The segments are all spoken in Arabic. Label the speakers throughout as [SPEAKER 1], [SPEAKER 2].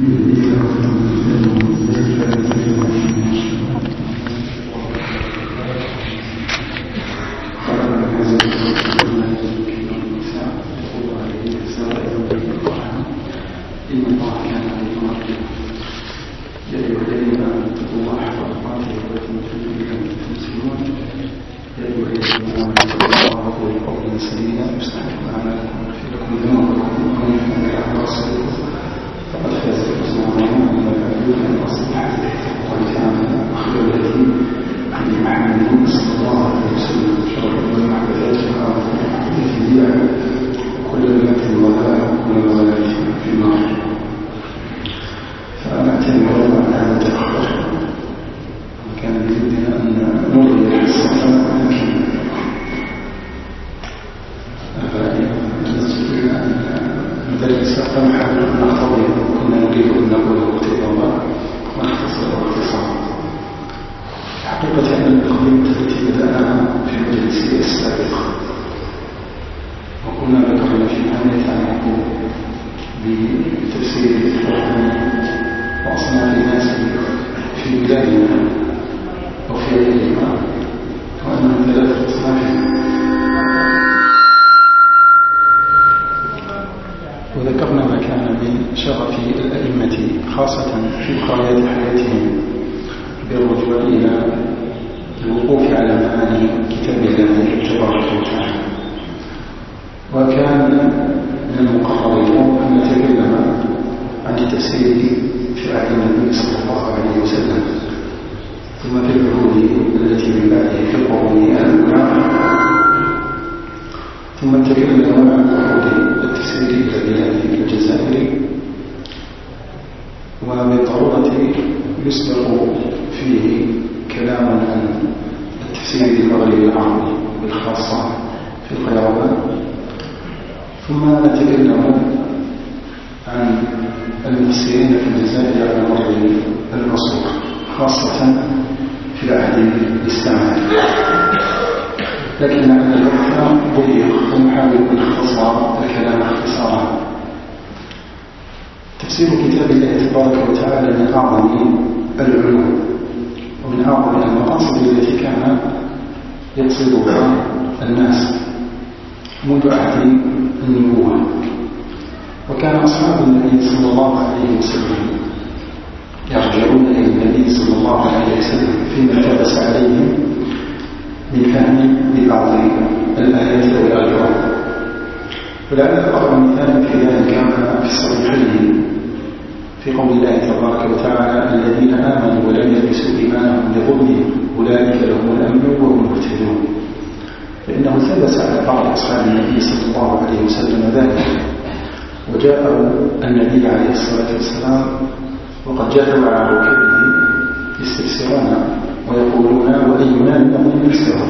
[SPEAKER 1] Mm-hmm. شعائر النبي صلى الله عليه وسلم. ثم في العهود التي من بعده في القوم انواع ثم تكلمنا عن العهود التفسيريه البلادي الجزائري وبالضروره يسبق فيه كلام عن التفسير المغربي العربي بالخاصة في القيروان. ثم نتكلم عن المفسرين في الجزائر على مر العصور خاصة في العهد الإسلامي. لكن هذا الكلام ضيق فنحاول أن نختصر الكلام اختصارا. تفسير كتاب الله تبارك وتعالى من أعظم العلوم ومن أعظم المقاصد التي كان يقصدها الناس منذ عهد النبوة. وكان أصحاب النبي صلى الله عليه وسلم يرجعون إلى النبي صلى الله عليه وسلم فيما جلس عليهم من فهم لبعض الآيات والألفاظ ولعل أقرب مثال في ذلك في الصحيحين في قول الله تبارك وتعالى الذين آمنوا ولم يلبسوا إيمانهم بظلم أولئك لهم الأمن وهم مهتدون. فإنه ثبت على بعض أصحاب النبي صلى الله عليه وسلم ذلك. وجاءه النبي عليه الصلاة والسلام وقد جاءوا على ركبه يستفسرون ويقولون وأينا المؤمن نفسه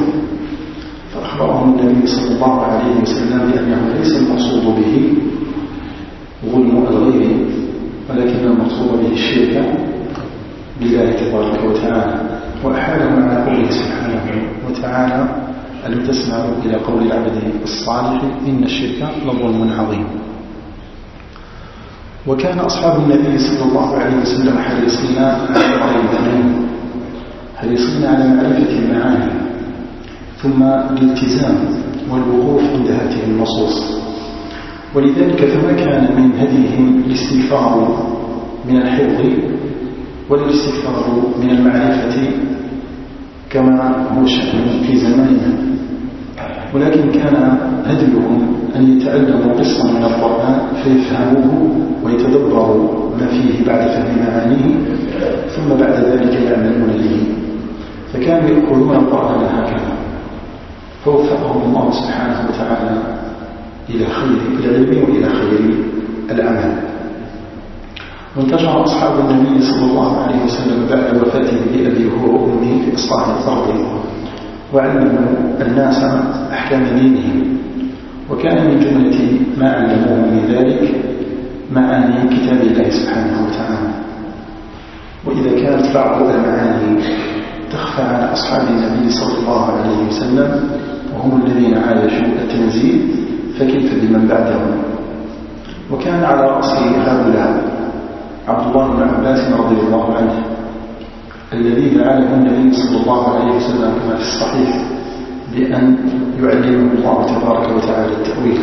[SPEAKER 1] فأخبرهم النبي صلى الله عليه وسلم بأنه ليس المقصود به ظلم الغير ولكن المقصود به الشرك بالله تبارك وتعالى. وأحالهم على قوله سبحانه وتعالى ألم تسمعوا إلى قول العبد الصالح إن الشرك لظلم عظيم؟ وكان أصحاب النبي صلى الله عليه وسلم حريصين على وضع الذنوب حريصين على معرفة المعاني ثم الالتزام والوقوف عند هذه النصوص. ولذلك فما كان من هديهم الاستغفار من الحفظ والاستغفار من المعرفة كما هو شأن في زماننا. ولكن كان هديهم أن يتعلموا قصة من القرآن فيفهموه ويتدبروا ما فيه بعد فهم معانيه ثم بعد ذلك يعملون به. فكانوا يأكلون القرآن هكذا. فوفقهم الله سبحانه وتعالى إلى خير إلى العلم وإلى خير العمل. وانتشر أصحاب النبي صلى الله عليه وسلم بعد وفاته بأبي هو وأمه في إصلاح الأرض وعلموا الناس أحكام دينهم. وكان من جملة ما علموه من ذلك معاني كتاب الله سبحانه وتعالى. وإذا كانت بعض المعاني تخفى على أصحاب النبي صلى الله عليه وسلم وهم الذين عايشوا التنزيل فكيف بمن بعدهم؟ وكان على رأس هؤلاء عبد الله بن عباس رضي الله عنه الذي لعنه النبي صلى الله عليه وسلم كما في الصحيح بأن يعلمه الله تبارك وتعالى التأويل.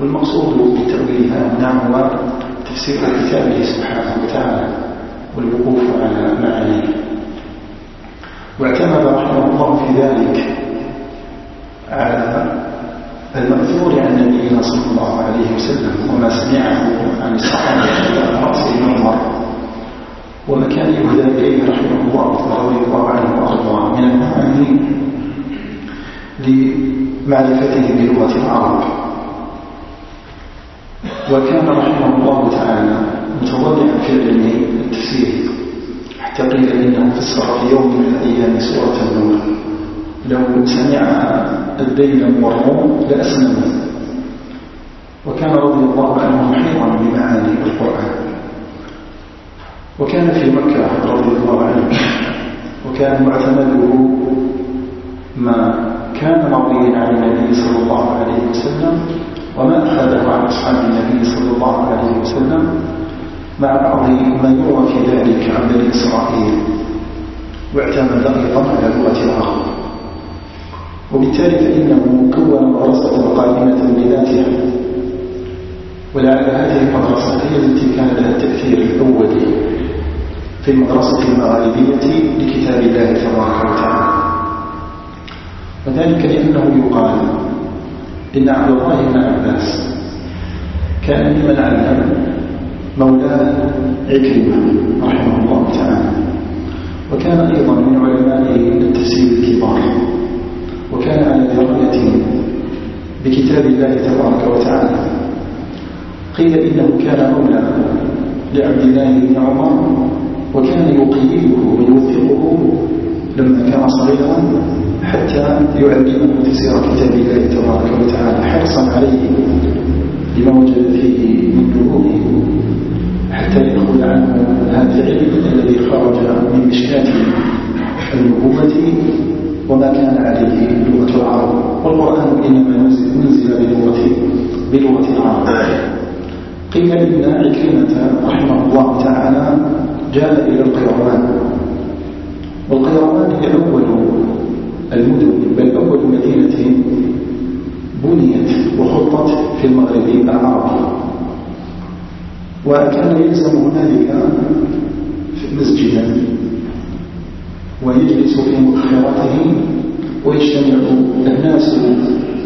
[SPEAKER 1] والمقصود بتأويلها نعم هو تفسير كتابه سبحانه وتعالى والوقوف على معانيه. واعتمد رحمه الله في ذلك على المأثور عن نبينا صلى الله عليه وسلم وما سمعه عن الصحابة على رأسه عمر وما كان يهدى إليه رحمه الله ورضي الله عنه وأرضاه من المعاني لمعرفته بلغة العرب. وكان رحمه الله تعالى متوضعا في علم التفسير حتى قيل انه فسر في يوم من الأيام سورة النور. لو سمع الدين والروم لاسلموا وكان رضي الله عنه محيطا بمعاني القرآن. وكان في مكة رضي الله عنه وكان معتمده ما كان مرويا عن النبي صلى الله عليه وسلم وما أخذه عن أصحاب النبي صلى الله عليه وسلم مع بعض ما يروى في ذلك عن بني إسرائيل. واعتمد أيضا على لغة العرب. وبالتالي فإنه كون مدرسة قائمة بذاتها. ولعل هذه المدرسة هي التي كان لها التأثير الأولي في المدرسة المغاربية لكتاب الله تبارك وتعالى. وذلك لأنه يقال إن عبد الله بن عباس كان ممن علم مولاه عكرمة رحمه الله تعالى. وكان أيضا من علماء التفسير الكبار. وكان على دراية بكتاب الله تبارك وتعالى. قيل إنه كان مولى لعبد الله بن عمر وكان يقيده ويوثقه لما كان صغيرا حتى يعلمه تفسير كتاب الله تبارك وتعالى حرصا عليه لما وجد فيه من نبوه حتى يأخذ عنه هذا العلم الذي خرج من مشكات النبوة وما كان عليه لغة العرب. والقرآن إنما نزل بلغة بلغة العرب. قيل إن عكرمة رحمه الله تعالى جاء إلى القيروان والقيروان هي أول المدن بل أول مدينة بنيت وخطت في المغرب العربي. وكان يلزم هنالك مسجدا ويجلس في مؤخراته ويجتمع الناس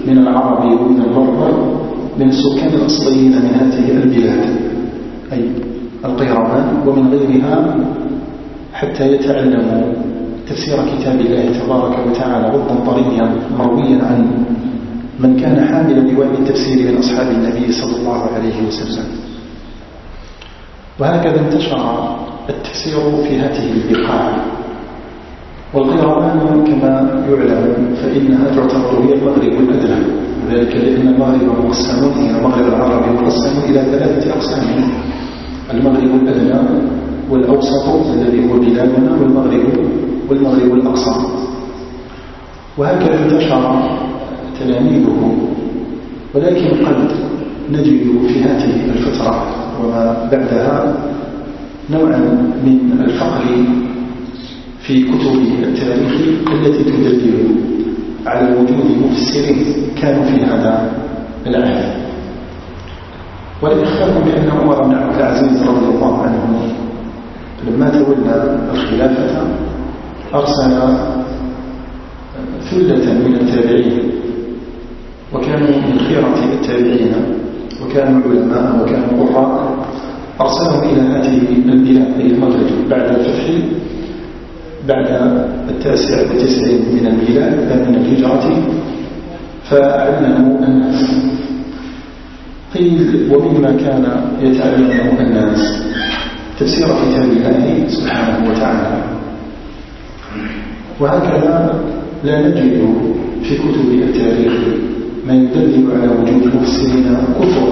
[SPEAKER 1] من العرب ومن البربر من السكان الأصليين من هذه البلاد. أي القيروان ومن غيرها حتى يتعلموا تفسير كتاب الله تبارك وتعالى غضا طريا مرويا عن من كان حاملا لواء التفسير من أصحاب النبي صلى الله عليه وسلم. وهكذا انتشر التفسير في هذه البقاع. والقيروان كما يعلم فإنها تعتبر هي المغرب الأدنى وذلك لأن المغرب مقسم إلى المغرب العربي مقسم إلى ثلاثة أقسام. المغرب الأدنى والأوسط الذي هو بلادنا والمغرب والمغرب الأقصى. وهكذا انتشر تلاميذه ولكن قد نجد في هذه الفترة وما بعدها نوعا من الفقر في كتب التاريخ التي تدلل على وجود مفسرين كانوا في هذا يخفى بأن عمر بن عبد العزيز رضي الله عنه لما تولى الخلافة أرسل ثلة من التابعين وكانوا من خيرة التابعين وكانوا علماء وكانوا قراء أرسلهم إلى هذه البلاد أي المغرب بعد الفتح بعد التاسع والتسعين من البلاد من الهجرة فعلموا الناس قيل ومما كان يتعلمه الناس. تفسير كتاب الله سبحانه وتعالى. وهكذا لا نجد في كتب التاريخ ما يدلل على وجود مفسرين كثر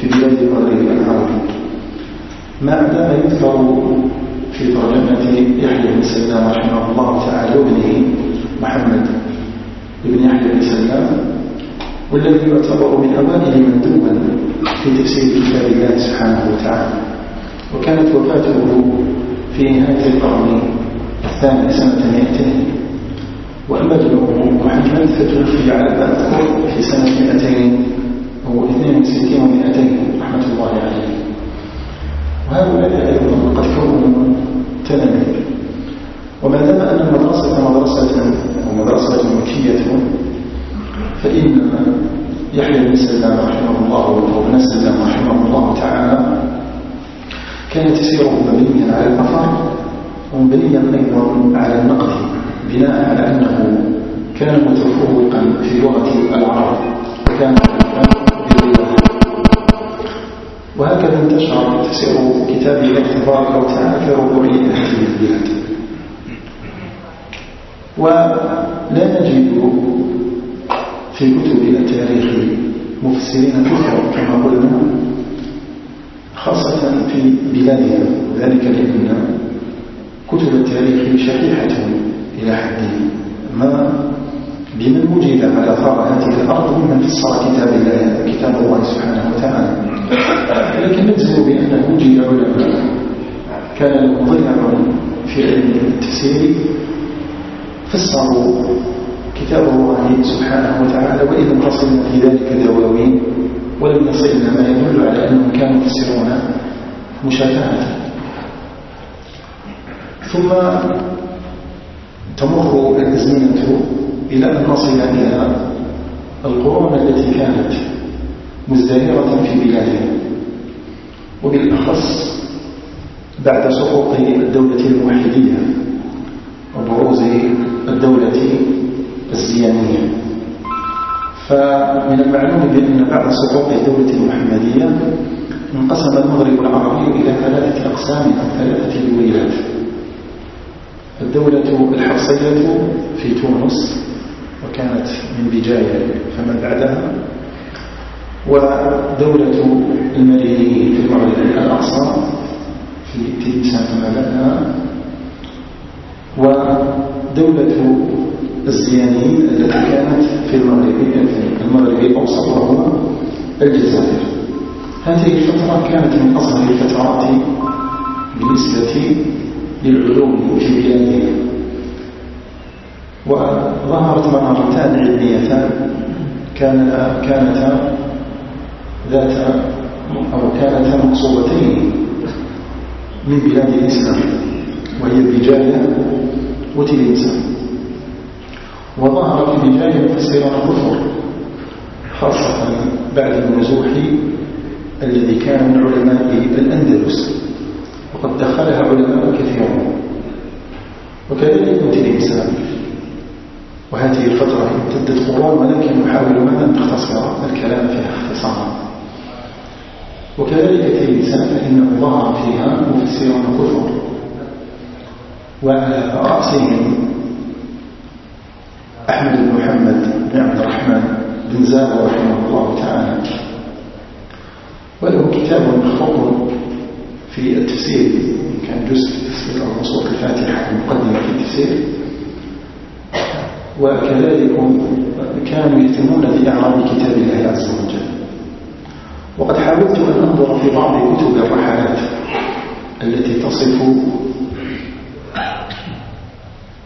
[SPEAKER 1] في بلاد المغرب العربي ما عندما يذكر في ترجمة يحيى بن سلام رحمه الله تعالى وابنه محمد بن يحيى بن سلام والذي يعتبر من أوائل من دون في تفسير كتاب الله سبحانه وتعالى. وكانت وفاته في نهاية القرن الثاني سنة 200 وأما ابنه محمد فتوفي على ما أذكر في سنة 200 أو 62 و200 رحمة الله عليه. وهؤلاء أيضا قد كونوا تلاميذ وما دام أن المدرسة مدرسة أو مدرسة مكية فإن يحيى بن سلام رحمه الله وابن سلام رحمه الله تعالى كان تسيره مبنيا على الأثر ومبنيا أيضا على النقد بناء على أنه كان متفوقا في لغة العرب وكان وهكذا انتشر تسير كتاب الله تبارك وتعالى في ربوع هذه البلاد. ولا نجد في كتب التاريخ مفسرين كثر كما قلنا خاصة في بلادنا. ذلك لأن كتب التاريخ شحيحة إلى حد ما بمن وجد على ثار هذه الأرض ممن فسر كتاب الله كتاب الله سبحانه وتعالى. لكن نجزم بأنه وجد علماء كان لهم في علم التفسير فسروا كتاب الله سبحانه وتعالى وإن لم تصلنا في ذلك دواوين ولم يصلنا ما يدل على أنهم كانوا يفسرون مشافهة. ثم تمر الأزمنة إلى أن نصل إلى القرون التي كانت مزدهرة في بلادنا. وبالأخص بعد سقوط الدولة الموحدية وبروز الدولة الزيانية. فمن المعلوم بأن بعد سقوط الدولة المحمدية انقسم المغرب العربي إلى ثلاثة أقسام أو ثلاثة دويلات الدولة الحرصية في تونس وكانت من بجاية فما بعدها ودولة المدينيين في المغرب الأقصى في تلمسان فما بعدها ودولة الزيانيين التي كانت في المغرب في المغرب الأوسط وهو الجزائر. هذه الفترة كانت من أصغر الفترات بالنسبة للعلوم في بلادنا وظهرت منارتان علميتان. كان كانتا ذات أو كانتا مقصودتين من بلاد الإسلام وهي البجاية وتلمسان وظهر في البداية مفسرا الكفر خاصة بعد النزوح الذي كان من علماء الأندلس. وقد دخلها علماء كثيرون. وكذلك الإنسان. وهذه الفترة امتدت قرون ولكن نحاول أن نختصر الكلام فيها اختصارا. وكذلك في الإنسان فإنه ظهر فيها مفسرون كثر وعلى رأسهم أحمد بن محمد بن عبد الرحمن بن زاد رحمه الله تعالى. وله كتاب مخطوط في التفسير. كان جزء تفسير أو سورة الفاتحة مقدمة في التفسير. وكذلك كانوا يهتمون بإعراب كتاب الله عز وجل. وقد حاولت أن أنظر في بعض كتب الرحلات التي تصف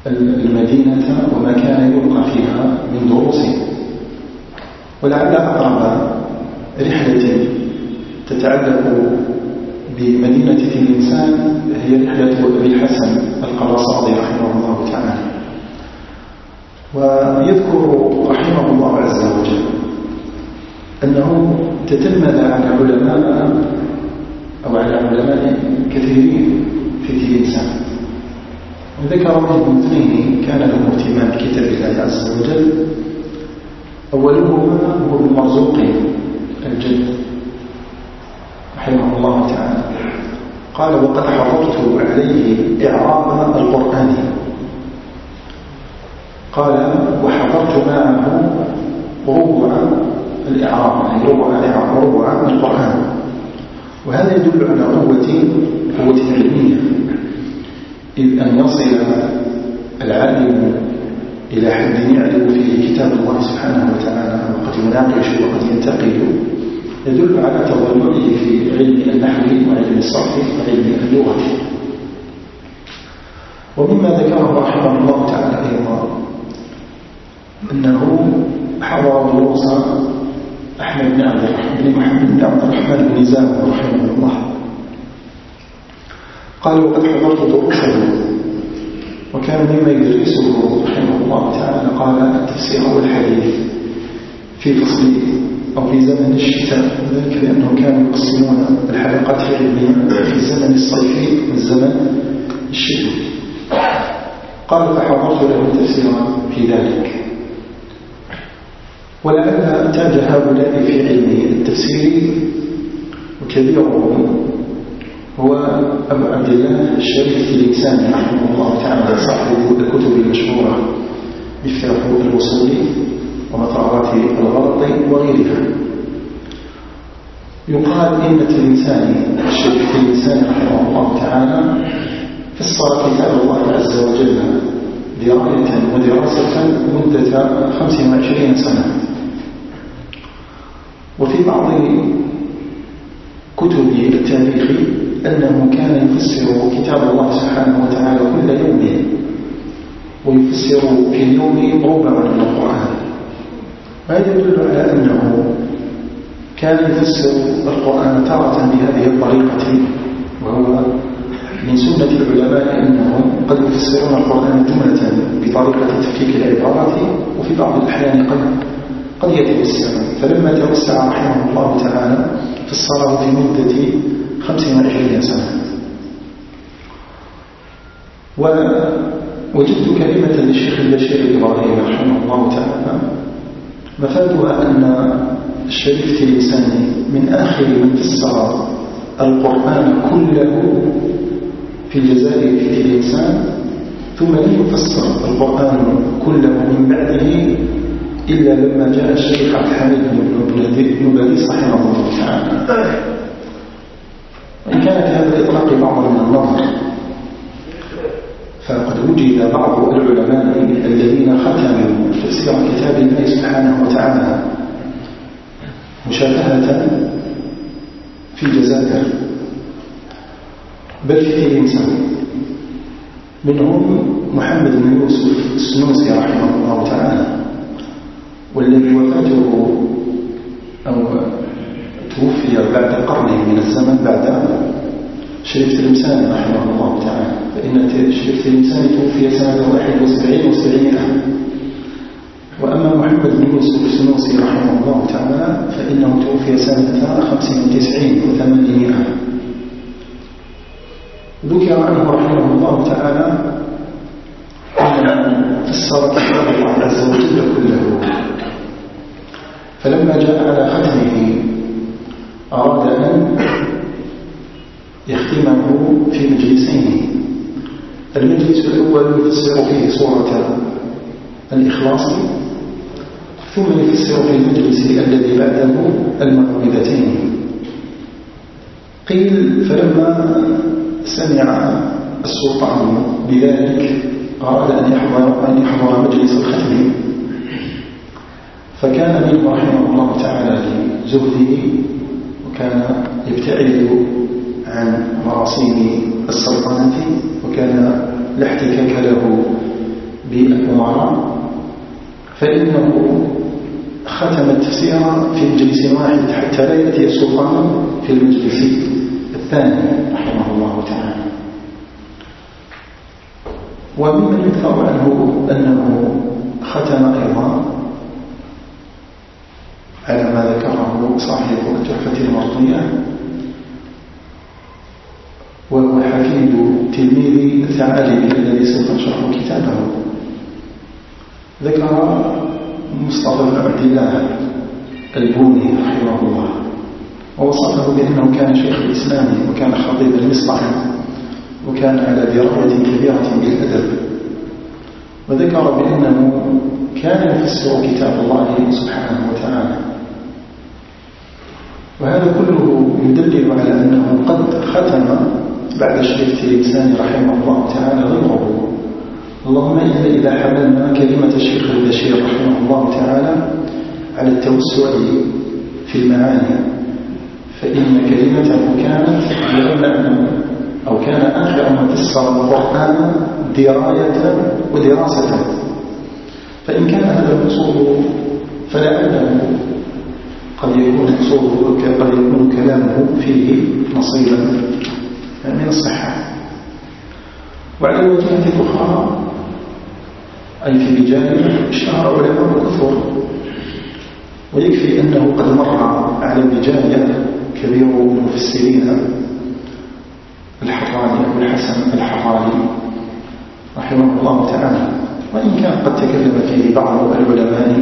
[SPEAKER 1] المدينة وما كان يلقى فيها من دروس. ولعل أقرب رحلة تتعلق بمدينة الإنسان هي رحلة أبي الحسن القراصادي رحمه الله تعالى. ويذكر رحمه الله عز وجل أنه تتلمذ على علماء أو على علماء كثيرين في الإنسان. وذكر من اثنين كان له اهتمام بكتاب الله عز وجل. أولهما هو ابن مرزوق الجد رحمه الله تعالى. قال وقد حفظت عليه إعراب القرآن. قال وحفظت معه ربع الإعراب يعني ربع الإعراب ربع القرآن. وهذا يدل على قوة قوة علمية إذ أن يصل العالم إلى حد يعلم فيه كتاب الله سبحانه وتعالى وقد يناقش وقد ينتقل يدل على تضلعه في علم النحو وعلم الصرف وعلم اللغة. ومما ذكره رحمه الله تعالى أيضا أنه حضر دروس أحمد بن عبد الرحمن بن محمد بن عبد الرحمن بن زاهد رحمه الله. قال وقد حضرت دروسه وكان مما يدرسه رحمه الله تعالى قال التفسير والحديث في فصل أو في زمن الشتاء. وذلك لأنهم كانوا يقسمون الحلقات العلمية في الزمن الصيفي والزمن الشتوي قال فحضرت له تفسيرا في ذلك. ولعل تاج هؤلاء في علم التفسير. وكبيرهم هو أبو عبد الله الشريف الإنساني رحمه الله تعالى صاحب الكتب المشهورة مفتاح الوصول ومطارات الغلط وغيرها. يقال إن الإنسان الشريف الإنساني رحمه الله تعالى فسر كتاب الله عز وجل دراية ودراسة مدة 25 سنة. وفي بعض كتب التاريخ أنه كان يفسر كتاب الله سبحانه وتعالى كل يوم ويفسر في اليوم ربع من القرآن. هذا يدل على أنه كان يفسر القرآن تارة بهذه الطريقة. وهو من سنة العلماء أنهم قد يفسرون القرآن جملة بطريقة تفكيك العبارات وفي بعض الأحيان قد قد يتوسع فلما توسع رحمه الله تعالى فسره في مدة خمسين وعشرين سنة ووجدت كلمة للشيخ البشير إبراهيم رحمه الله تعالى مفادها أن الشريف تلمساني من آخر من فسر القرآن كله في الجزائر في تلمسان ثم لم يفسر القرآن كله من بعده إلا لما جاء الشيخ عبد الحميد بن باديس رحمه الله تعالى. وإن كان في هذا الإطلاق بعض من النظر فقد وجد بعض العلماء الذين ختموا تفسير كتاب الله سبحانه وتعالى مشابهة في الجزائر بل في الإنسان منهم محمد بن يوسف السنوسي رحمه الله تعالى والذي وفاته أو توفي بعد قرن من الزمن بعد شريف تلمسان رحمه الله تعالى. فإن شريف تلمسان توفي سنة 71 و700 وأما محمد بن يوسف السنوسي رحمه الله تعالى فإنه توفي سنة 95 و800 ذكر عنه رحمه الله تعالى أنه فسر كتاب الله عز وجل كله. فلما جاء على ختمه أراد أن يختمه في مجلسين. المجلس الأول يفسر فيه سورة الإخلاص ثم يفسر في المجلس الذي بعده المعوذتين. قيل فلما سمع السلطان بذلك أراد أن يحضر, أن يحضر مجلس الختم. فكان منه رحمه الله تعالى لزهده وكان يبتعد عن مراسيم السلطنة وكان لا احتكاك له بالأمراء فإنه ختم التفسير في مجلس واحد حتى لا يأتي السلطان في المجلس الثاني رحمه الله تعالى. وممن يذكر عنه أنه ختم أيضا على ما ذكره صاحب التحفة المرضية؟ وهو حفيد تلميذ الثعالبي الذي سوف كتابه. ذكر مصطفى بن عبد الله البوني رحمه الله. ووصفه بأنه كان شيخ الإسلام وكان خطيب المصطح وكان على دراية كبيرة بالأدب. وذكر بأنه كان يفسر كتاب الله سبحانه وتعالى. وهذا كله يدلل على أنه قد ختم بعد شريف الإنسان رحمه الله تعالى غيره اللهم إلا إذا حملنا كلمة الشيخ البشير رحمه الله تعالى على التوسع في المعاني فإن كلمته كانت لأن أو كان آخر من فسر القرآن دراية ودراسة. فإن كان هذا المقصود فلعله قد يكون مقصوده قد يكون كلامه فيه نصيبا. من الصحة. وعلى الوجهة الأخرى أي في بجانب اشتهر علماء الكفر ويكفي أنه قد مر على البجاية كبير المفسرين الحراني أبو الحسن الحراني رحمه الله تعالى. وإن كان قد تكلم فيه بعض العلماء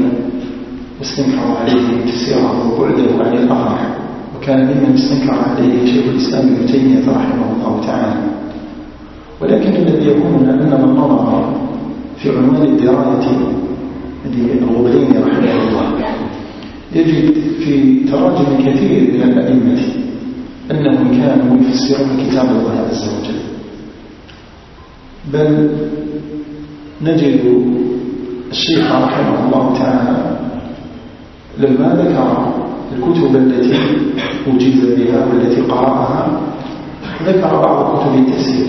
[SPEAKER 1] واستنكر عليه تفسيره وبعده عن الآخر وكان ممن استنكر عليه شيخ الإسلام ابن تيمية رحمه الله تعالى. ولكن الذي يكون أن من نظر في عنوان الدراية للغبلين رحمه الله يجد في تراجم كثير من الأئمة أنهم كانوا يفسرون كتاب الله عز وجل. بل نجد الشيخ رحمه الله تعالى لما ذكر الكتب التي أجيز بها والتي قرأها ذكر بعض كتب التفسير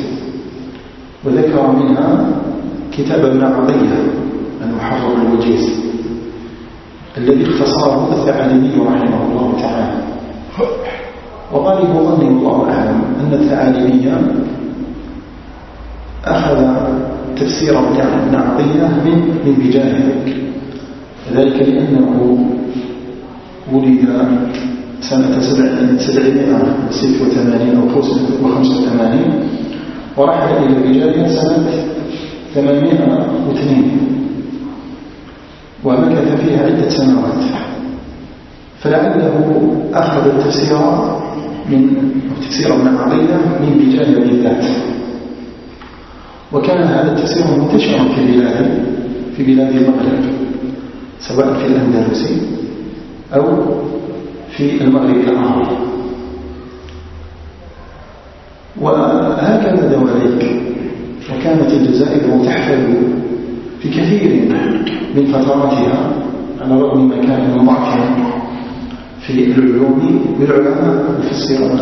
[SPEAKER 1] وذكر منها كتاب ابن عطية المحرر الوجيز الذي اختصره الثعالبي رحمه الله تعالى. وغالب ظني الله أعلم أن الثعالبي أخذ تفسير ابن عطية من من بجانب ذلك لأنه ولد سنة سبعمائة وستة وثمانين أو وخمسة وثمانين ورحل إلى الرجال سنة ثمانمائة واثنين ومكث فيها عدة سنوات. فلعله أخذ التفسير من تفسير ابن عطية من بجانب بالذات وكان هذا التفسير منتشرا في بلاد في بلاد المغرب سواء في الأندلس أو في المغرب العربي. وهكذا دواليك وكانت الجزائر تحفل في كثير من فتراتها على الرغم ما كان من ضعف في العلوم والعلماء يفسرون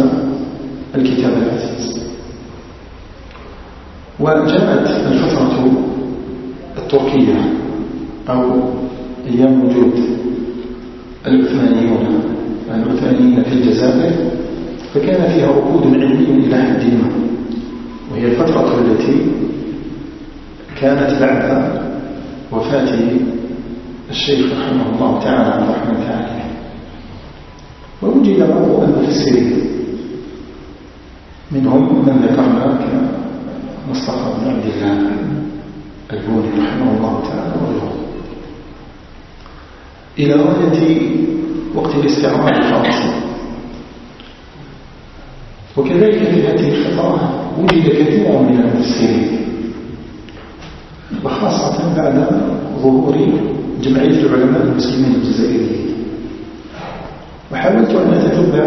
[SPEAKER 1] الكتاب العزيز. وجاءت الفترة التركية أو أيام وجود. العثمانيون العثمانيين في الجزائر فكان فيها ركود علمي إلى حد ما وهي الفترة التي كانت بعد وفاة الشيخ رحمه الله تعالى عن رحمة تعالى ووجد بعض المفسرين منهم من ذكرنا كمصطفى بن عبد الله البوني رحمه الله تعالى وغيره إلى غاية وقت الاستعمار الفرنسي وكذلك في هذه الفترة وجد كثير من المفسرين وخاصة بعد ظهور جمعية العلماء المسلمين الجزائريين. وحاولت أن أتتبع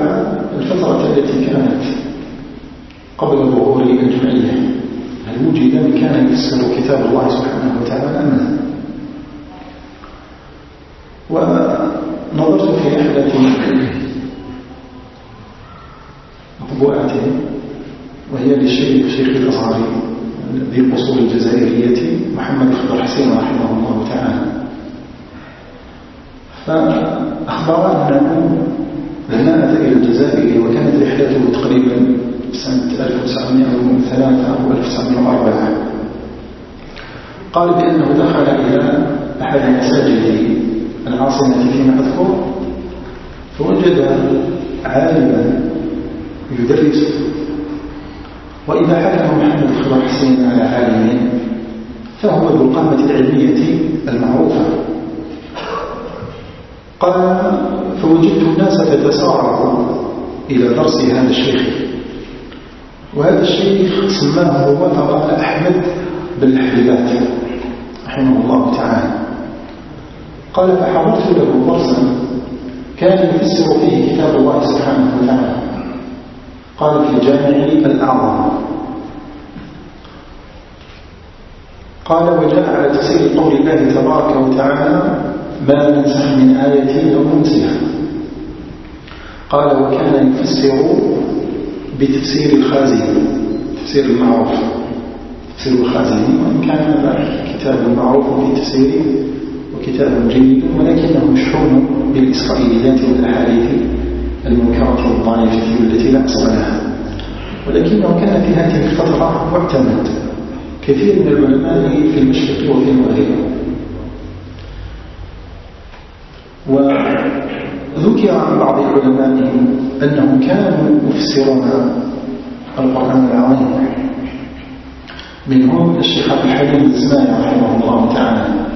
[SPEAKER 1] الفترة التي كانت قبل ظهور الجمعية. هل وجد من كان يفسر كتاب الله سبحانه وتعالى أم لا؟ ونظرت في إحدى مطبوعات وهي للشيخ شيخ الأزهري ذي الأصول الجزائرية محمد خضر حسين رحمه الله تعالى. فأخبر أنه لما أتى إلى الجزائر وكانت رحلته تقريبا سنة 1903 أو 1904 قال بأنه دخل إلى أحد المساجد العاصمة فيما أذكر فوجد عالما يدرس. وإذا حكم محمد خضر حسين على عالم فهو ذو القامة العلمية المعروفة. قال فوجدت الناس تتسارع إلى درس هذا الشيخ. وهذا الشيخ سماه وفر أحمد بن الحبيبات رحمه الله تعالى. قال فحضرت له درسا كان يفسر فيه كتاب الله سبحانه وتعالى. قال في الجامع الأعظم. قال وجاء على تفسير قول الله تبارك وتعالى ما ننسخ من آية أو ننسها. قال وكان يفسر بتفسير الخازن تفسير المعروف. تفسير الخازن وإن كان هذا كتاب معروف في تفسيره وكتاب جيد ولكنه مشحون بالإسرائيليات والأحاديث المنكرة والضعيفة التي لا أصل لها. ولكنه كان في هذه الفترة معتمد. كثير من العلماء في المشرق وفي المغرب. وذكر عن بعض العلماء أنهم كانوا يفسرون القرآن العظيم. منهم الشيخ عبد الحليم الزماني رحمه الله تعالى.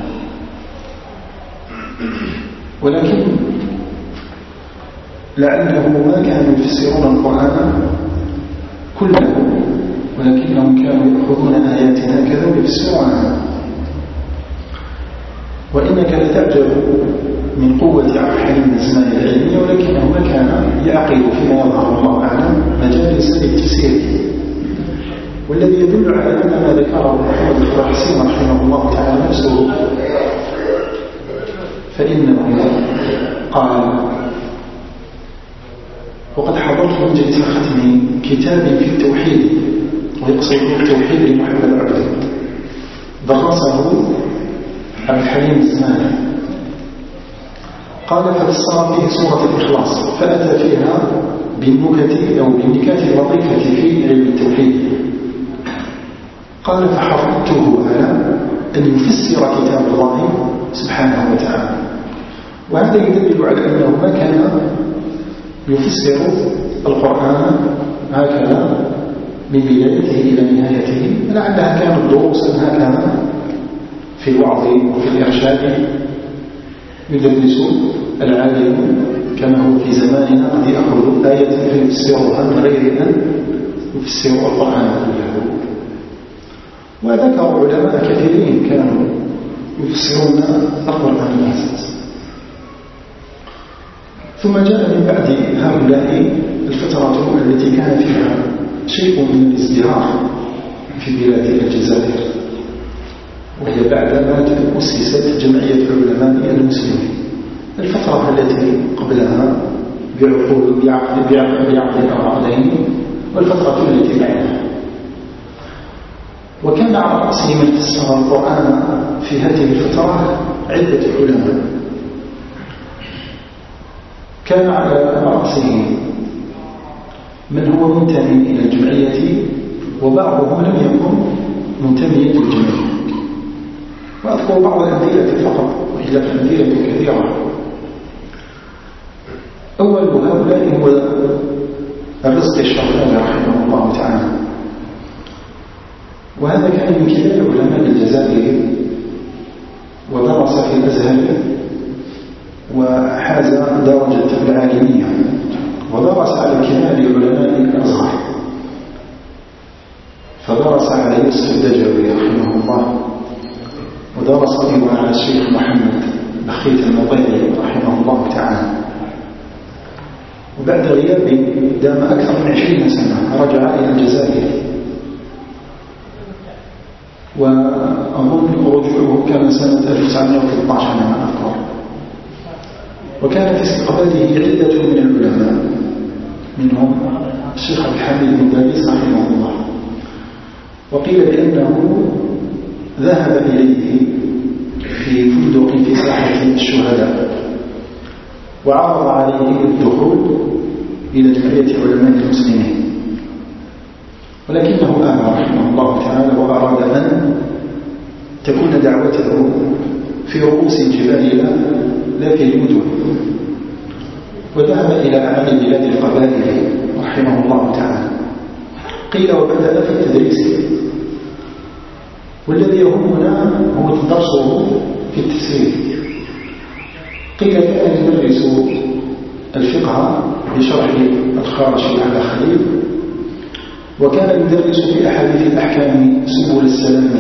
[SPEAKER 1] ولكن لعله ما كانوا يفسرون القرآن كله ولكنهم كانوا يأخذون آيات هكذا ويفسرونها. وإنك لتعجب من قوة الحليم الزمان العلمية ولكنه ما كان يعقل فيما يظهر الله أعلم مجالس للتفسير. والذي يدل على أن ما ذكره محمد الحسين رحمه الله تعالى نفسه فإنه قال وقد حضرت مجلس ختم كتاب في التوحيد ويقصد التوحيد لمحمد عبده درسه عبد الحليم الزماني. قال ففسر فيه سورة الإخلاص فأتى فيها بالنكت أو بالنكات اللطيفة في علم التوحيد. قال فحرمته على أن يفسر كتاب الله سبحانه وتعالى. وهذا يدل على أنه ما كان يفسر القرآن هكذا من بدايته إلى نهايته لعلها كانت دروسا هكذا في الوعظ وفي الإرشاد يدرس العالم كما هو في زماننا قد يأخذ آية فيفسرها من غير أن يفسر القرآن كله. وذكر علماء كثيرين كانوا يفسرون القرآن. الأساس ثم جاء من بعد هؤلاء الفترة التي كان فيها شيء من الازدهار في بلاد الجزائر وهي بعدما أسست جمعية علماء المسلمين. الفترة التي قبلها بعقود بعقد بعقد بعقدين والفترة التي بعدها. وكان على رأس من فسر القرآن في هذه الفترة عدة علماء. كان على رأسه. من هو منتمي إلى الجمعية؟ وبعضهم لم يكن منتميا للجمعية وأذكر بعض الأمثلة فقط وإلا فالأمثلة كثيرة. أول هؤلاء هو الرزق الشرقاني رحمه الله تعالى. وهذا كان من كبار علماء الجزائر ودرس في الأزهر وحاز درجة العالمية. ودرس على كبار علماء الأزهر. فدرس على يوسف الدجوي رحمه الله. ودرس أيضا على الشيخ محمد بخيت المطيري رحمه الله تعالى. وبعد غيابه دام أكثر من عشرين سنة رجع إلى الجزائر. وأظن رجوعه كان سنة 1913 على ما أذكر وكان في استقباله عدة من العلماء منهم الشيخ عبد الحميد بن داريس رحمه الله. وقيل بأنه ذهب إليه في فندق في ساحة الشهداء وعرض عليه الدخول إلى جمعية علماء المسلمين. ولكنه آمن رحمه الله تعالى وأراد أن تكون دعوته في رؤوس الجبال لا, في المدن وذهب إلى أعمال بلاد القبائل رحمه الله تعالى. قيل وبدأ في التدريس. والذي يهمنا هو درسه في التفسير. قيل كان يدرس الفقه بشرح الخارشي على خليل وكان يدرس في أحاديث الأحكام سبل السلام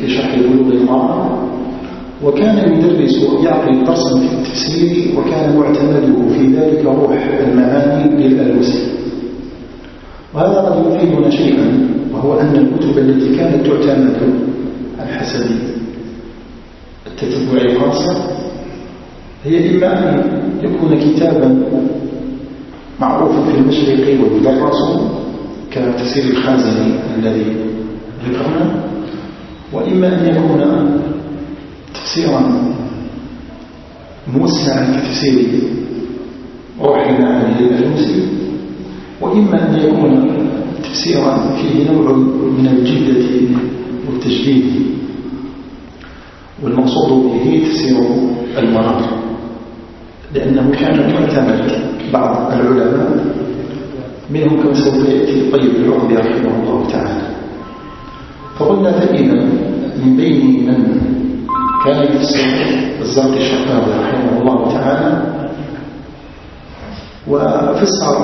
[SPEAKER 1] في شرح بلوغ المرأة وكان يدرس يعطي درسا في التفسير وكان معتمده في ذلك روح المعاني للألوسي وهذا قد يفيدنا شيئا وهو أن الكتب التي كانت تعتمد عن حسب التتبع الخاصة هي إما أن يكون كتابا معروف في المشرق ويدرس كتفسير الخازني الذي ذكرنا وإما أن يكون تفسيرا موسعا كتفسير روح المعاني للمجوسي وإما أن يكون تفسيرا فيه نوع من الجدة والتجديد والمقصود به تفسير المرار لأنه كان معتمد بعض العلماء منهم كما سوف يأتي طيب العقبي رحمه الله تعالى. فقلنا فإذا من بين من كان يفسر الزرق الشقاوي رحمه الله تعالى. وفسر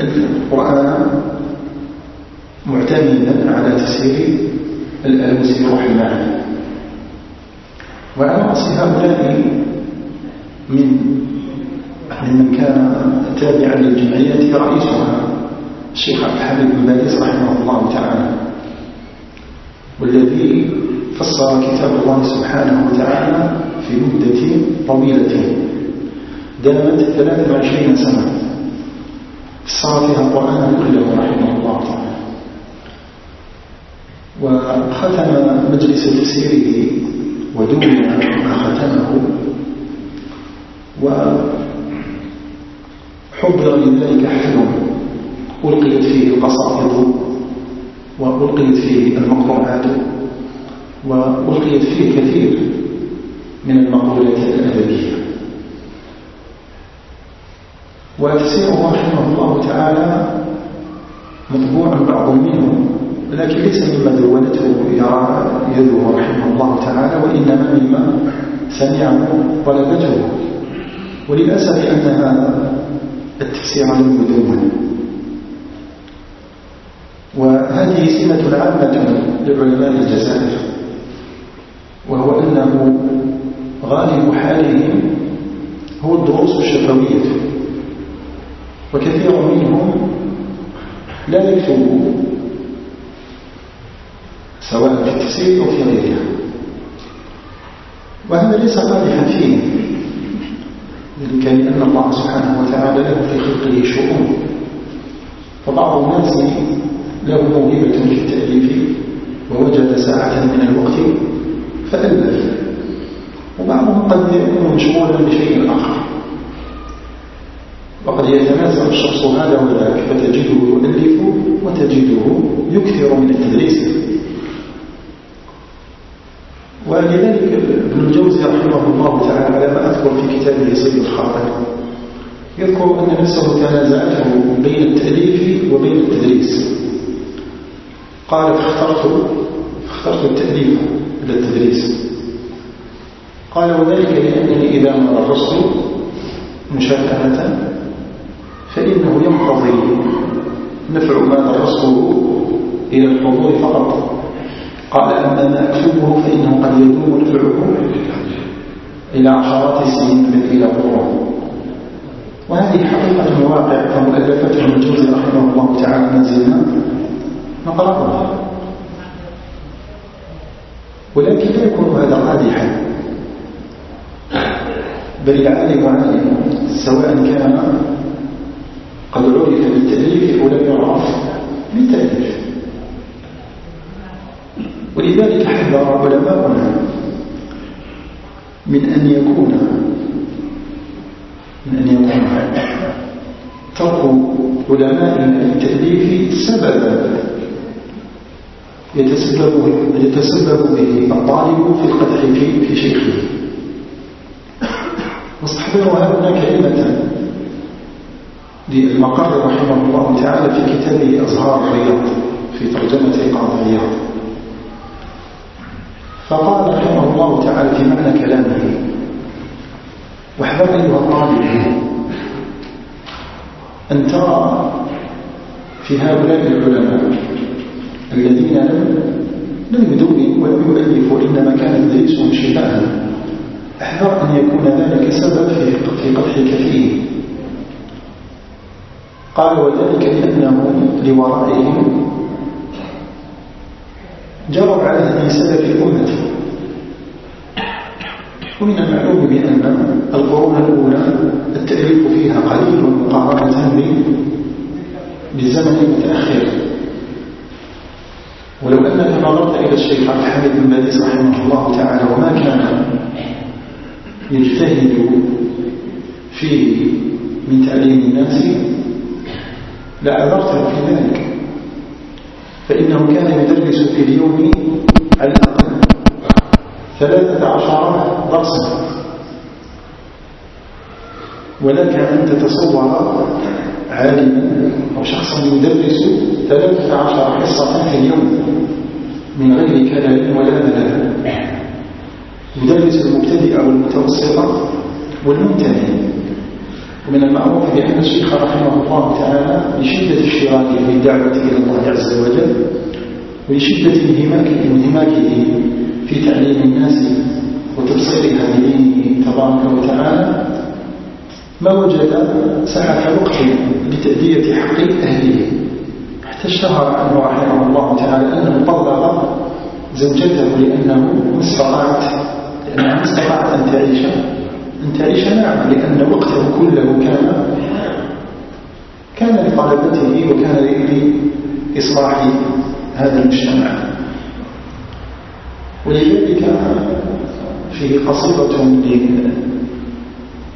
[SPEAKER 1] القرآن معتمدا على تفسير الألوسي روح المعنى وعلى رأس هؤلاء من ممن كان تابعا للجمعية رئيسها الشيخ عبد الحميد بن باريس رحمه الله تعالى والذي فسر كتاب الله سبحانه وتعالى في مدة طويلة. دامت 23 سنة. فسر فيها القرآن كله رحمه الله تعالى. وختم مجلس تفسيره ودون ما ختمه. وحضر لذلك حلم ألقيت فيه القصائد. وألقيت فيه المقطوعات. وألقيت فيه كثير من المقولات الأدبية. وتفسيره رحمه الله تعالى مطبوع بعض منه لكن ليس مما دونته يده رحمه الله تعالى وإنما مما سمعه طلبته وللأسف أن هذا التفسير لم يدون وهذه سمة عامة لعلماء الجزائر. وهو أنه غالب حالهم هو الدروس الشفوية. وكثير منهم لا يكتب سواء في التفسير أو في غيرها. وهذا ليس قادحا فيه ذلك لأن الله سبحانه وتعالى له في خلقه شؤون. فبعض الناس له موهبة في التأليف ووجد ساعة من الوقت فألف وبعضهم قد يكون مشغولا بشيء آخر. وقد يتنازع الشخص هذا وذاك فتجده يؤلف وتجده يكثر من التدريس. ولذلك ابن الجوزي رحمه الله تعالى على ما أذكر في كتابه صيد الخاطر يذكر أن نفسه تنازعته بين التأليف وبين التدريس. قال فاخترت اخترت التأليف إلى التدريس. قال وذلك لأنني إذا ما درست مشاهدة فإنه ينقضي نفع ما درسته إلى الحضور فقط. قال أما ما أكتبه فإنه قد يدوم نفعه إلى عشرات السنين من إلى قرون. وهذه حقيقة مواقع فمؤلفة الجوزي رحمه الله تعالى ما زلنا نقرأها. ولكن لا يكون هذا قادحا بل العالم عالم سواء كان قد عرف بالتأليف أو لم يعرف بالتأليف ولذلك حذر علماؤنا من أن يكون من أن يكون ترك علماء التأليف سببا. يتسبب, يتسبب به الطالب في القدح في, في شيخه. واستحضرها هنا كلمة للمقر رحمه الله تعالى في كتابه أزهار الرياض في ترجمة قاضي عياض فقال رحمه الله تعالى في معنى كلامه واحذر أيها الطالب أن ترى في هؤلاء العلماء الذين لم يدونوا ولم يؤلفوا إنما كان تدريسهم شفاء أحذر أن يكون ذلك سبب في قدحك فيه قال وذلك لأنه لورائهم جرب على هذه سلف الأمة. ومن المعلوم بأن القرون الأولى التأليف فيها قليل مقارنة بالزمن المتأخر ولو أنك نظرت إلى الشيخ عبد الحميد بن باديس رحمه الله تعالى وما كان يجتهد فيه من تعليم الناس لعذرته في ذلك. فإنه كان يدرس في اليوم على الأقل ثلاثة عشر درسا. ولك أن تتصور عالما أو شخصا يدرس ثلاثة عشر حصة في اليوم من غير كلام ولا ملل يدرس المبتدئ والمتوسطة والمنتهي ومن المعروف بأن الشيخ رحمه الله تعالى لشدة اشتراكه في الدعوة إلى الله عز وجل ولشدة انهماكه في تعليم الناس وتبصيرها بدينه تبارك وتعالى ما وجد سعة وقت لتأدية حق أهله. حتى اشتهر عنه رحمه الله تعالى أنه طلق زوجته لأنه ما استطاعت لأنها ما استطاعت أن تعيش أن تعيش نعم لأن وقته كله كان كان لطلبته وكان لإصلاح هذا المجتمع. ولذلك في قصيدة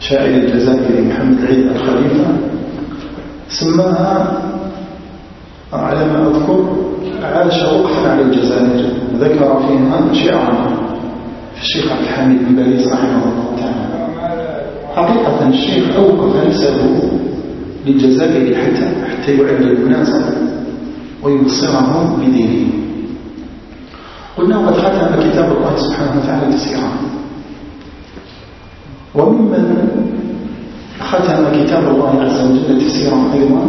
[SPEAKER 1] لشاعر الجزائر محمد العيد الخليفة. سماها على ما أذكر عاش وقفا على الجزائر. ذكر فيها شعرا في الشيخ عبد الحميد بن باريس رحمه الله تعالى. حقيقة الشيخ أوقف نفسه للجزائر حتى حتى يعلم الناس ويبصرهم بدينه. قلنا وقد ختم كتاب الله سبحانه وتعالى تسيرا. وممن ختم كتاب الله عز وجل تسيرا أيضا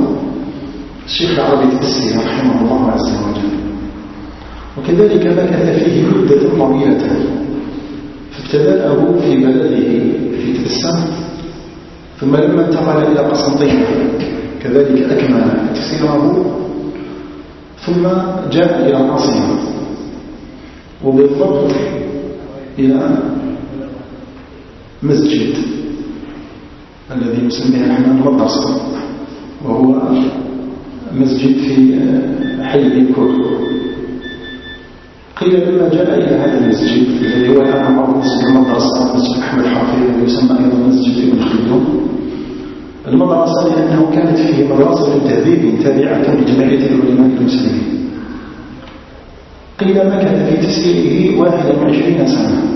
[SPEAKER 1] الشيخ العربي التسير رحمه الله عز وجل. وكذلك مكث فيه مدة طويلة فابتدأه في بلده في تبسم ثم لما انتقل إلى قسنطينة كذلك أكمل تسيره ثم جاء إلى العاصمة وبالضبط إلى مسجد الذي نسميه نحن المدرسة وهو مسجد في حي الكل قيل لما جاء إلى هذا المسجد الذي هو الآن معروف المدرسة مسجد أحمد حافظ ويسمى أيضا مسجد ابن خلدون. المدرسة لأنه كانت فيه مدرسة تهذيب تابعة لجمعية العلماء المسلمين. قيل مكث في تسييره 21 سنة.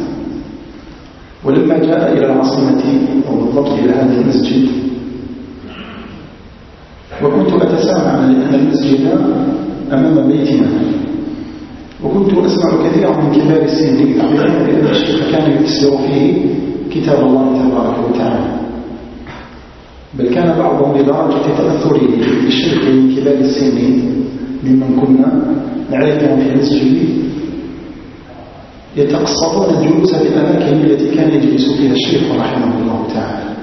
[SPEAKER 1] ولما جاء إلى العاصمة وبالضبط إلى هذا المسجد وكنت أتسامع لأن المسجد أمام بيتنا. وكنت أسمع كثيرا من كبار السن بأن الشيخ كان يفسر فيه كتاب الله تبارك وتعالى. بل كان بعضهم لدرجة تأثره بالشيخ من كبار السن ممن كنا نعرفهم في المسجد يتقصدون الجلوس في الأماكن التي كان يجلس فيها الشيخ رحمه الله تعالى.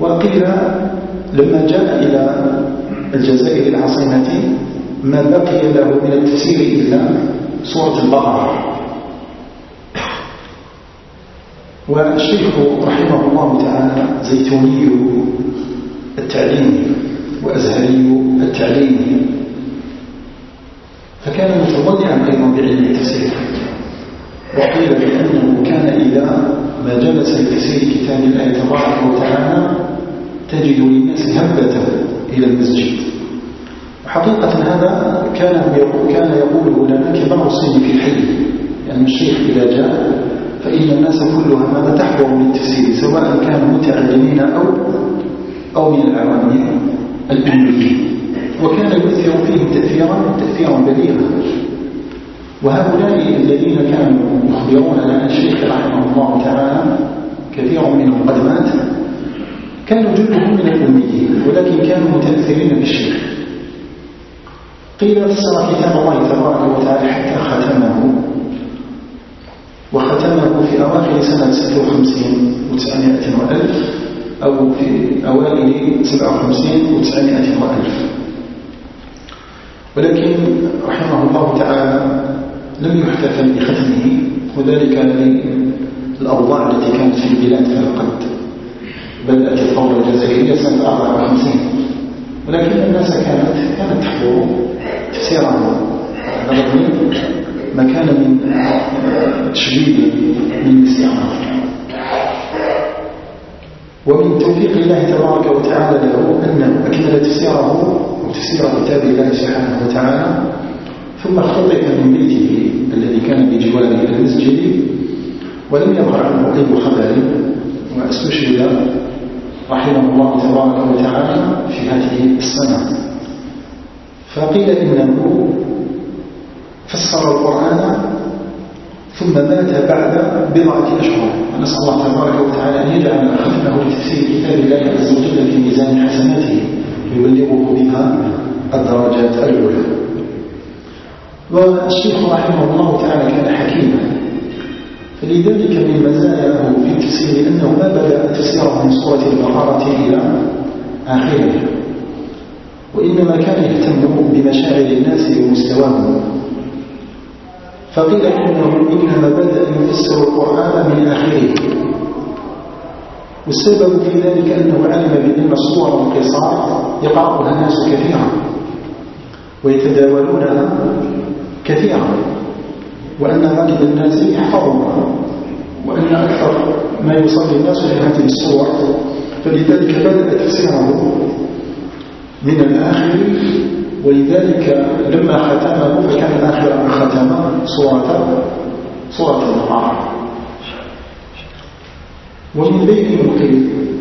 [SPEAKER 1] وقيل لما جاء إلى الجزائر العاصمة ما بقي له من التفسير إلا سورة البقرة. والشيخ رحمه الله تعالى زيتوني التعليم وأزهري التعليم فكان متضلعا أيضا بعلم التفسير وقيل بأنه كان إذا ما جلس لتفسير كتاب الله تبارك وتعالى تجد للناس هبة إلى المسجد. وحقيقة هذا كان كان يقوله لنا كبار السن في الحي يعني الشيخ إذا جاء فإن الناس كلها ماذا تحضر للتفسير سواء كانوا متعلمين أو أو من العوام الأميين وكان يؤثر فيهم تأثيرا تأثيرا بليغا. وهؤلاء الذين كانوا يخبرون عن الشيخ رحمه الله تعالى كثير منهم قد مات كانوا جلهم من الأميين ولكن كانوا متأثرين بالشيخ. قيل فسر كتاب الله تبارك وتعالى حتى ختمه. وختمه في أواخر سنة 56 و900 وألف أو في أوائل 57 و900 وألف. ولكن رحمه الله تعالى لم يحتفل بختمه وذلك للأوضاع التي كانت في البلاد فقد بدأت الثورة الجزائرية سنة 54 ولكن الناس كانت كانت تحضر تفسيره رغم ما كان من تشديد من الاستعمار ومن توفيق الله تبارك وتعالى له أنه أكمل تفسيره وتفسير كتاب الله سبحانه وتعالى ثم اختطف من بيته الذي كان بجواره إلى المسجد ولم يظهر عنه أي خبر واستشهد رحمه الله تبارك وتعالى في هذه السنة. فقيل إنه فسر القرآن ثم مات بعد بضعة أشهر. ونسأل الله تبارك وتعالى أن يجعل ختمه لتفسير كتاب الله عز وجل في ميزان حسناته. يبلغه بها الدرجات الأولى. والشيخ رحمه الله تعالى كان حكيما. فلذلك من مزاياه في التفسير أنه ما بدأ تفسيره من سورة البقرة إلى آخرها وإنما كان يهتم بمشاعر الناس ومستواهم فقيل إنه إنما بدأ يفسر القرآن من آخره. والسبب في ذلك أنه علم بأن الصور والقصار يقرأها الناس كثيرا ويتداولونها كثيرا وأن غالب الناس يحفظونها وأن أكثر ما يصلي الناس في هذه الصور فلذلك بدأ تفسيره من الآخر ولذلك لما ختمه فكان آخر ما ختم صورة صورة البقرة ومن بين المقيم.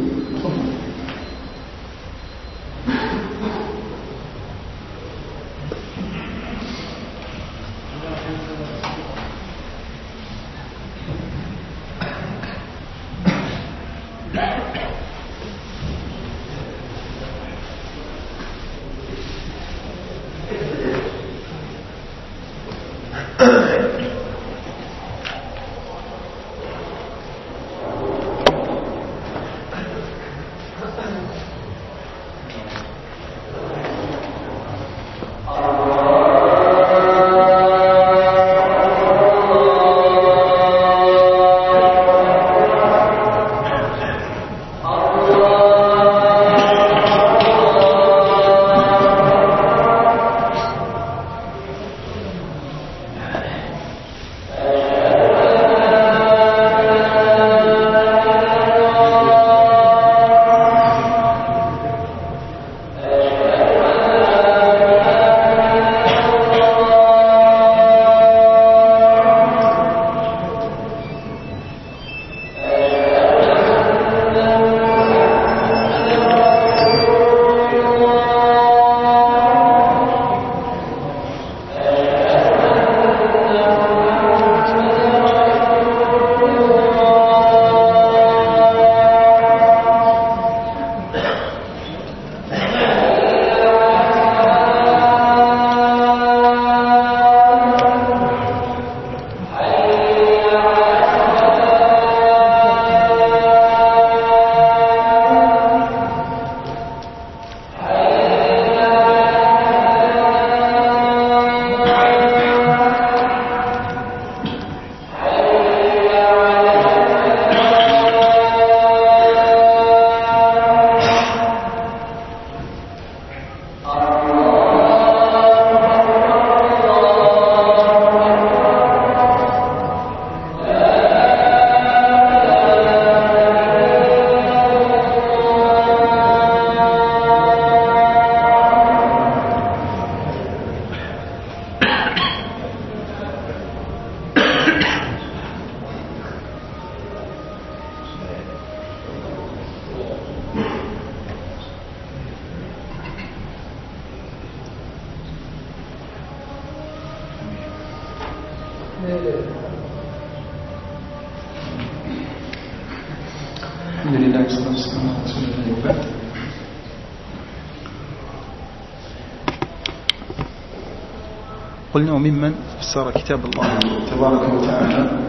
[SPEAKER 1] قلنا ممن؟ فسر كتاب الله تبارك وتعالى.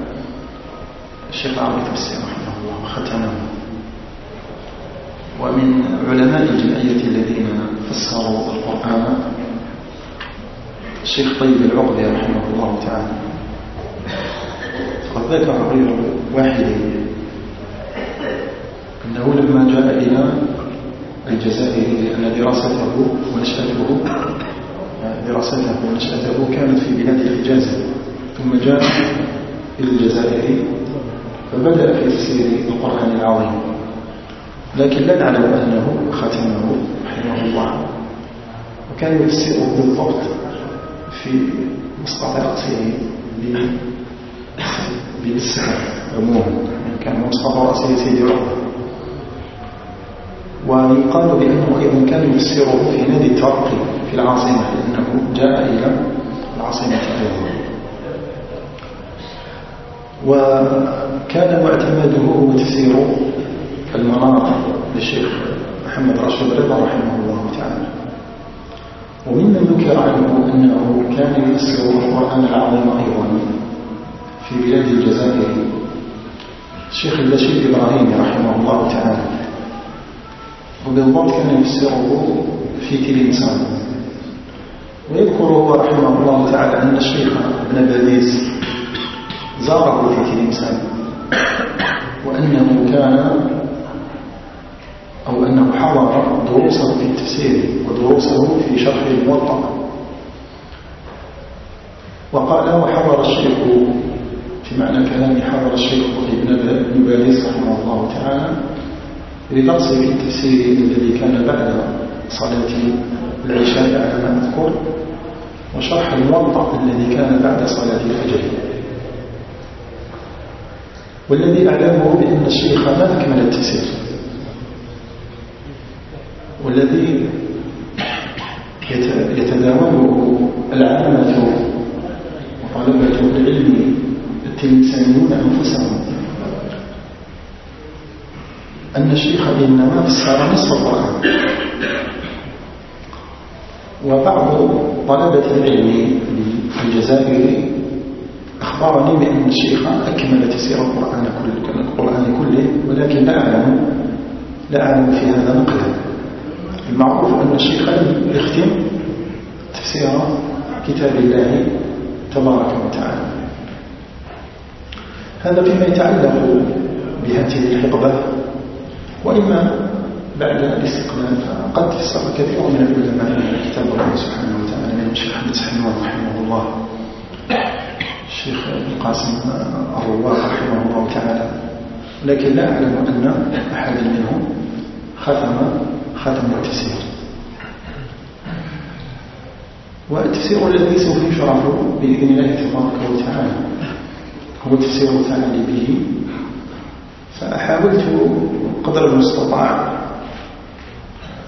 [SPEAKER 1] الشيخ العربي تفسير رحمه الله وختمه ومن علماء الجمعية الذين فسروا القرآن الشيخ طيب العقبي رحمه الله تعالى. وذكر غير واحد أنه لما جاء إلى الجزائر لأن دراسته ونشأته دراسته ونشأته كانت في بلاد الحجاز. ثم جاء إلى الجزائر فبدأ في تفسير القرآن العظيم. لكن لا نعلم أنه ختمه رحمه الله. وكان يفسره بالضبط في مسقط رأسه بالسحر عموما يعني كان مسقط رأسه سيدي رحمه. ويقال بأنه أيضا كان يفسره في نادي الترقي. العاصمة لأنه جاء إلى العاصمة أيضا. وكان معتمده هو تفسير المنار للشيخ محمد راشد رضا رحمه الله تعالى. وممن ذكر عنه أنه كان يفسر القرآن العظيم أيضا في بلاد الجزائر. الشيخ البشير إبراهيم رحمه الله تعالى. وبالضبط كان يفسره في تلمسان ويذكر هو رحمه الله تعالى أن الشيخ ابن باديس زاره في تلمسان وأنه كان أو أنه حضر دروسه في التفسير ودروسه في شرح الموطأ. وقال وحضر الشيخ في معنى كلامه حضر الشيخ ابن باديس رحمه الله تعالى لدرس في التفسير الذي كان بعد صلاة العشاء على ما أذكر وشرح الموطأ الذي كان بعد صلاة الفجر. والذي أعلمه بأن الشيخ ما أكمل التفسير والذي يتداوله العامة وطلبة العلم التلمسانيون أنفسهم. أن الشيخ إنما فسر نصف القرآن. وبعض طلبة العلم في الجزائر أخبرني بأن الشيخ أكمل تفسير القرآن كله القرآن كله ولكن لا أعلم لا أعلم في هذا نقلا المعروف أن الشيخ يختم تفسير كتاب الله تبارك وتعالى. هذا فيما يتعلق بهذه الحقبة وإما بعد الاستقلال فقد فسر كثير من العلماء كتاب الله سبحانه وتعالى من الشيخ حمد سحنوان رحمه الله الشيخ القاسم الرواق رحمه الله تعالى. لكن لا أعلم أن أحد منهم ختم ختم التفسير. والتفسير الذي سوف يشرح بإذن الله تبارك وتعالى هو تفسير به. فحاولت قدر المستطاع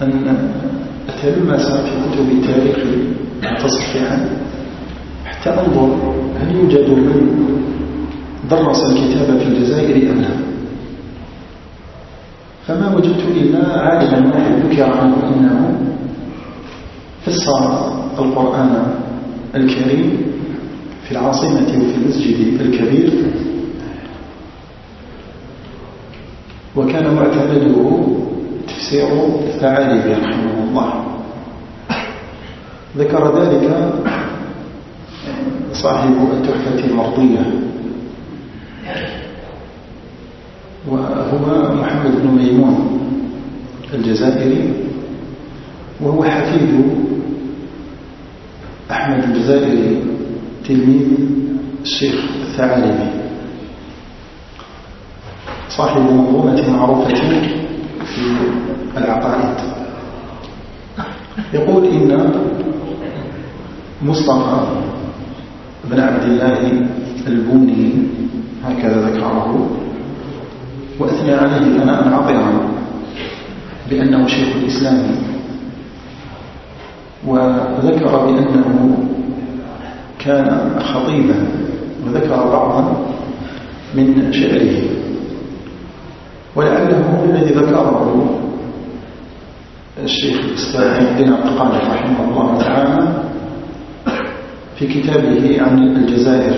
[SPEAKER 1] أن أتلمس في كتب التاريخ المتصفحة حتى أنظر هل يوجد من درس الكتاب في الجزائر أم لا. فما وجدت إلا عالما واحد ذكر عنه أنه فسر القرآن الكريم في العاصمة وفي المسجد الكبير. وكان معتمده تفسير الثعالبي رحمه الله. ذكر ذلك صاحب التحفة المرضية. وهو محمد بن ميمون الجزائري وهو حفيد أحمد الجزائري تلميذ الشيخ الثعالبي. صاحب منظومة معروفة في العقائد. يقول إن مصطفى بن عبد الله البوني هكذا ذكره وأثنى عليه ثناء عطرا بأنه شيخ الإسلام وذكر بأنه كان خطيبا وذكر بعضا من شعره. ولعله الذي ذكره الشيخ الإسلام بن عبد رحمه الله تعالى في كتابه عن الجزائر.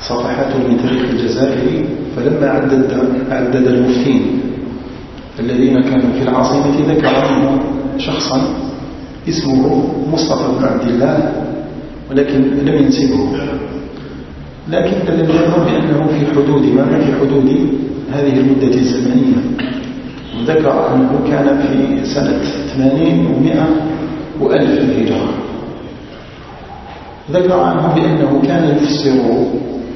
[SPEAKER 1] صفحات من تاريخ الجزائر فلما عدد, عدد المفتين الذين كانوا في العاصمة ذكر شخصا اسمه مصطفى بن عبد الله ولكن لم ينسبه. لكن الذي يظن بأنه في حدود ما في حدود هذه المدة الزمنية؟ ذكر أنه كان في سنة 80 و100 وألف الهجرة ذكر عنه بأنه كان يفسر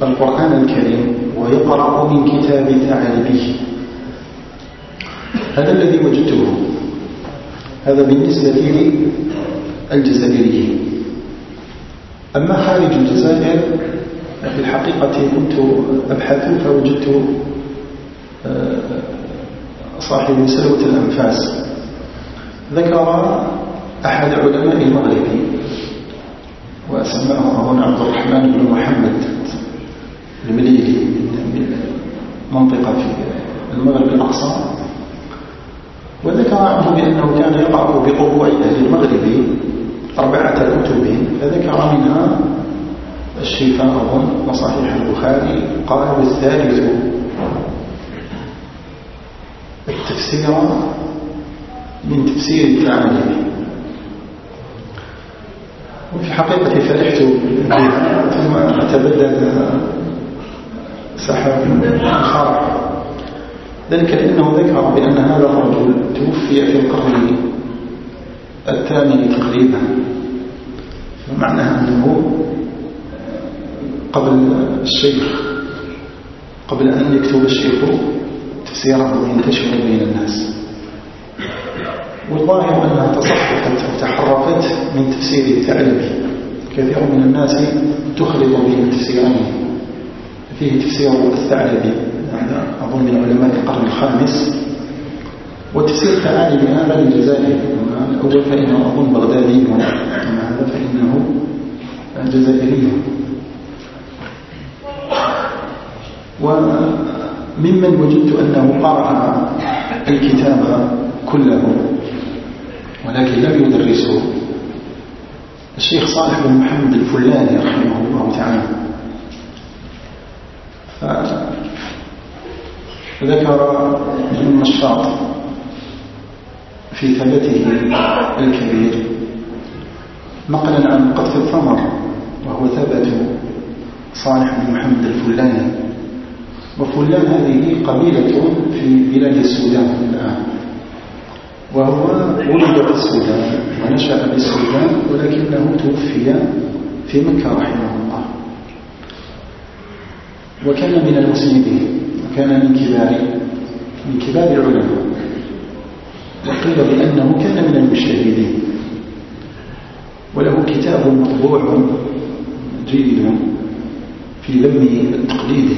[SPEAKER 1] القرآن الكريم ويقرأ من كتاب ثعلبه هذا الذي وجدته. هذا بالنسبة لي الجزائريين أما خارج الجزائر في الحقيقة كنت أبحث فوجدت آه، صاحب سلوة الأنفاس. ذكر أحد علماء المغرب وسماه أظن عبد الرحمن بن محمد المليلي من منطقة في المغرب الأقصى. وذكر عنه بأنه كان يقرأ بطبوع أهل المغرب أربعة كتب فذكر منها الشفاء أظن وصحيح البخاري قال والثالث التفسير من تفسير التعاليم وفي حقيقة فرحت ثم تبدد سحاب خارق ذلك لأنه ذكر بأن هذا الرجل توفي في القرن الثامن تقريبا. فمعنى أنه قبل الشيخ قبل أن يكتب الشيخ تفسيره وينتشر بين الناس. والظاهر أنها تصفقت وتحرفت من تفسير الثعلبي كثير من الناس تخلط بين تفسيرين. فيه تفسير الثعلبي هذا أظن من علماء القرن الخامس. وتفسير الثعالبي هذا للجزائر الأول فإنه أظن بغدادي أما هذا فإنه جزائري وممن وجدت أنه قرأ الكتاب كله ولكن لم يدرسه. الشيخ صالح بن محمد الفلاني رحمه الله تعالى. فذكر ابن النشاط في ثبته الكبير نقلا عن قطف الثمر وهو ثبت صالح بن محمد الفلاني. وفلان هذه قبيلة في بلاد السودان الآن. وهو ولد في السودان ونشأ بالسودان ولكنه توفي في مكة رحمه الله. وكان من المسلمين وكان من كبار من كبار العلماء. وقيل بأنه كان من المجتهدين وله كتاب مطبوع جيد في ذم التقليد.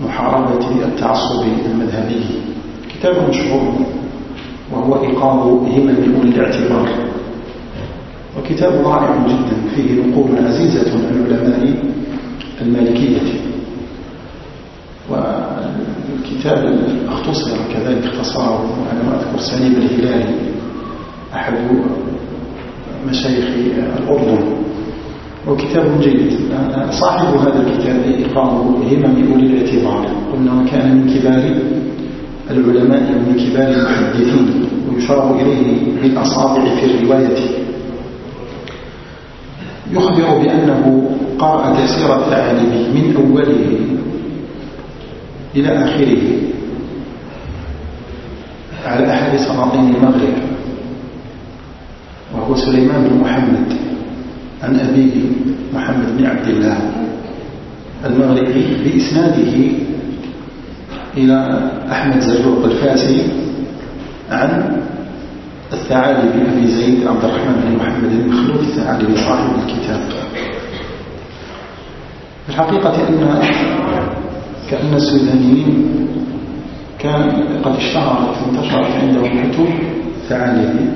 [SPEAKER 1] ومحاربة التعصب المذهبي. كتاب مشهور وهو إيقاظ همم أولي الاعتبار. وكتاب رائع جدا فيه نقول عزيزة عن علماء المالكية. والكتاب اختصر كذلك اختصاره وأنا ما أذكر سليم الهلالي أحد مشايخ الأردن. وكتاب جيد. صاحب هذا الكتاب إيقاظ همم أولي الاعتبار قلنا كان من كبار العلماء من كبار المحدثين ويشار إليه بالأصابع في الرواية. يخبر بأنه قرأ تفسير الثعالبي من أوله إلى آخره على أحد سلاطين المغرب وهو سليمان بن محمد. عن أبيه محمد بن عبد الله المغربي بإسناده إلى أحمد زرزوق الفاسي عن الثعالبي أبي زيد عبد الرحمن بن محمد المخلوق الثعالبي صاحب الكتاب. في الحقيقة أن كأن السودانيين كان قد اشتهرت وانتشرت عندهم كتب ثعالبي.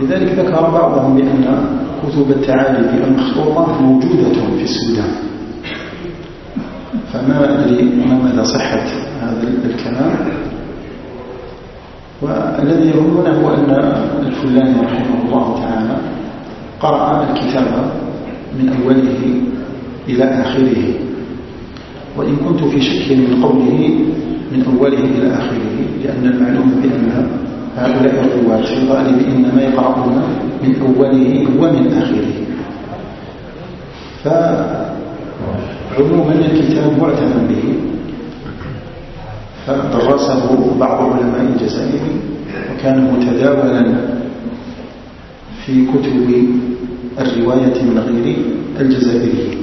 [SPEAKER 1] لذلك ذكر بعضهم بأن كتب التعالبي المخطوطة موجودة في السودان. فما أدري ما مدى صحة هذا الكلام. والذي يهمنا هو أن الفلاني رحمه الله تعالى قرأ الكتاب من أوله إلى آخره. وإن كنت في شك من قوله من أوله إلى آخره لأن المعلوم بأن هؤلاء الرواة في الغالب إنما يقرؤون من أوله ومن آخره فعموما الكتاب معتنى به. فدرسه بعض علماء الجزائر وكان متداولا في كتب الرواية من غير الجزائريين.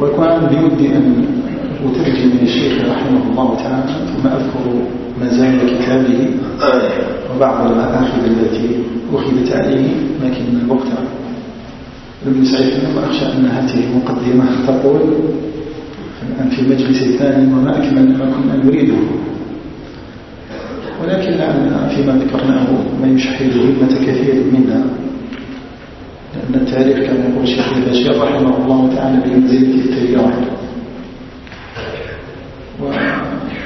[SPEAKER 1] وكان بودي أن أترجم من الشيخ رحمه الله تعالى ثم أذكر مزايا كتابه. وبعض المآخذ التي أخذت عليه لكن الوقت لم يسعفنا وأخشى أن هذه المقدمة تقول الآن في مجلس ثاني وما أكمل ما كنا نريده ولكن لعلنا فيما ذكرناه ما يشحذ همة كثير منا لأن التاريخ كما يقول الشيخ البشير رحمه الله تعالى بمنزلة التيار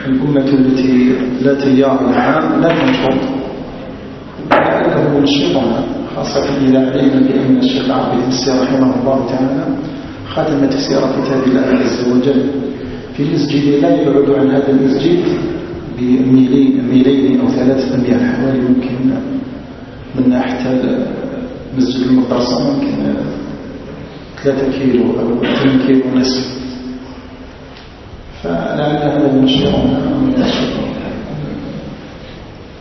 [SPEAKER 1] والأمة التي لا تيار لها لا تنشط لعله منشطنا خاصة إذا علمنا بأن الشيخ عبد السير رحمه الله تعالى ختم تفسير كتاب الله عز وجل. في مسجد لا يبعد عن هذا المسجد بميلين ميلين أو ثلاثة أميال حوالي يمكن من حتى مسجد المدرسة ممكن ثلاثة كيلو أو اثنين كيلو ونصف. فلعل هذا المشروع من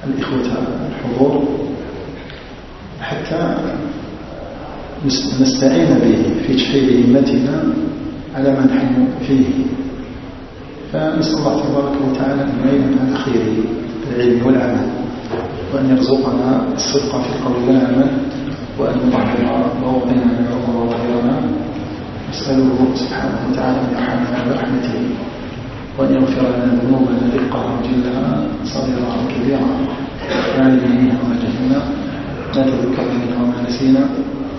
[SPEAKER 1] الإخوة الحضور حتى نستعين به في تشحيذ همتنا على ما نحن فيه. فنسأل الله تبارك وتعالى أن يعيننا على خيره العلم والعمل وأن يرزقنا الصدق في القول والعمل وأن يطهر مواطننا وظواهرنا نسأله سبحانه وتعالى أن يرحمنا برحمته. وأن يغفر لنا ذنوبنا دقها وجلها صغيره وكبيرها لا ندري منها ما جهلنا لا تذكرنا منها وما نسينا.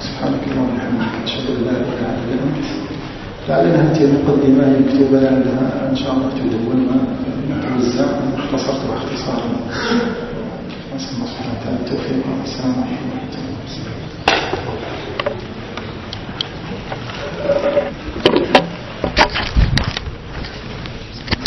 [SPEAKER 1] سبحانك اللهم وبحمدك. أشهد أن لا إله إلا أنت. لعلنا هذه المقدمة مكتوبة لعلها إن شاء الله تدونها توزع اختصرتها اختصارا نسأل الله سبحانه وتعالى التوفيق والسلام عليكم ورحمة الله وبركاته.